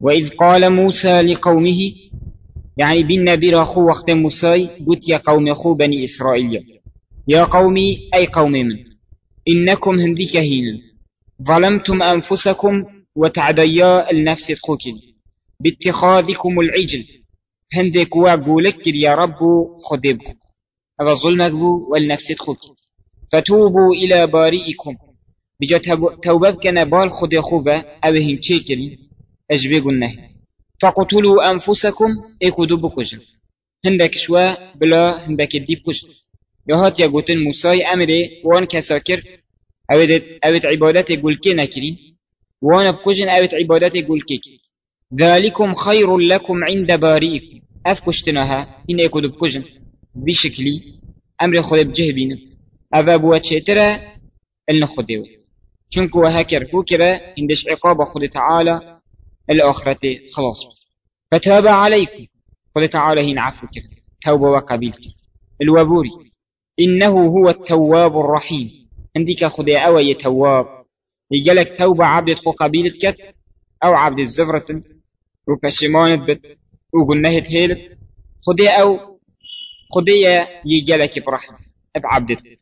وإذ قال موسى لقومه يعني بالنبي راخو وقت موسى قلت يا قوم خو بني إسرائيل. يا قومي أي قوم من؟ إنكم هنديك هين. ظلمتم أنفسكم وتعديا النفس تخوكين باتخاذكم العجل. هندك وقولك يا رب خدب هذا ظلمك والنفس تخوك فتوبوا إلى بارئكم. بجا توبه كان بال خود خوبه أو گنه فقتلوا أنفسكم ايكو دو بكجن هندك شوا بلا هندك دي بكجن يهات يا قوتن موسى أمره وان كساكر اوید اوید عبادت گلکی نكري. وان بكجن اوید عبادت گلکی ذلكم خير لكم عند بارئكم. افكشتناها إن ايكو دو بكجن بشكلي أمر خود بجهبين أفا بوا تشترا النخديو چونكو هكر كوكرا إندش عقاب خود تعالى. الآخرة. خلاص. فتاب عليكم. خود تعالى هنا عفو توبة وقبيل الوابوري إنه هو التواب الرحيم. عندك خود أوي تواب. يجلك توبة عبد خو قبيلة كت أو عبد الزفرة. وكشمانت بت. وقلناه تهيلت خدي أو. خدي يجلك برحمة. بعبدت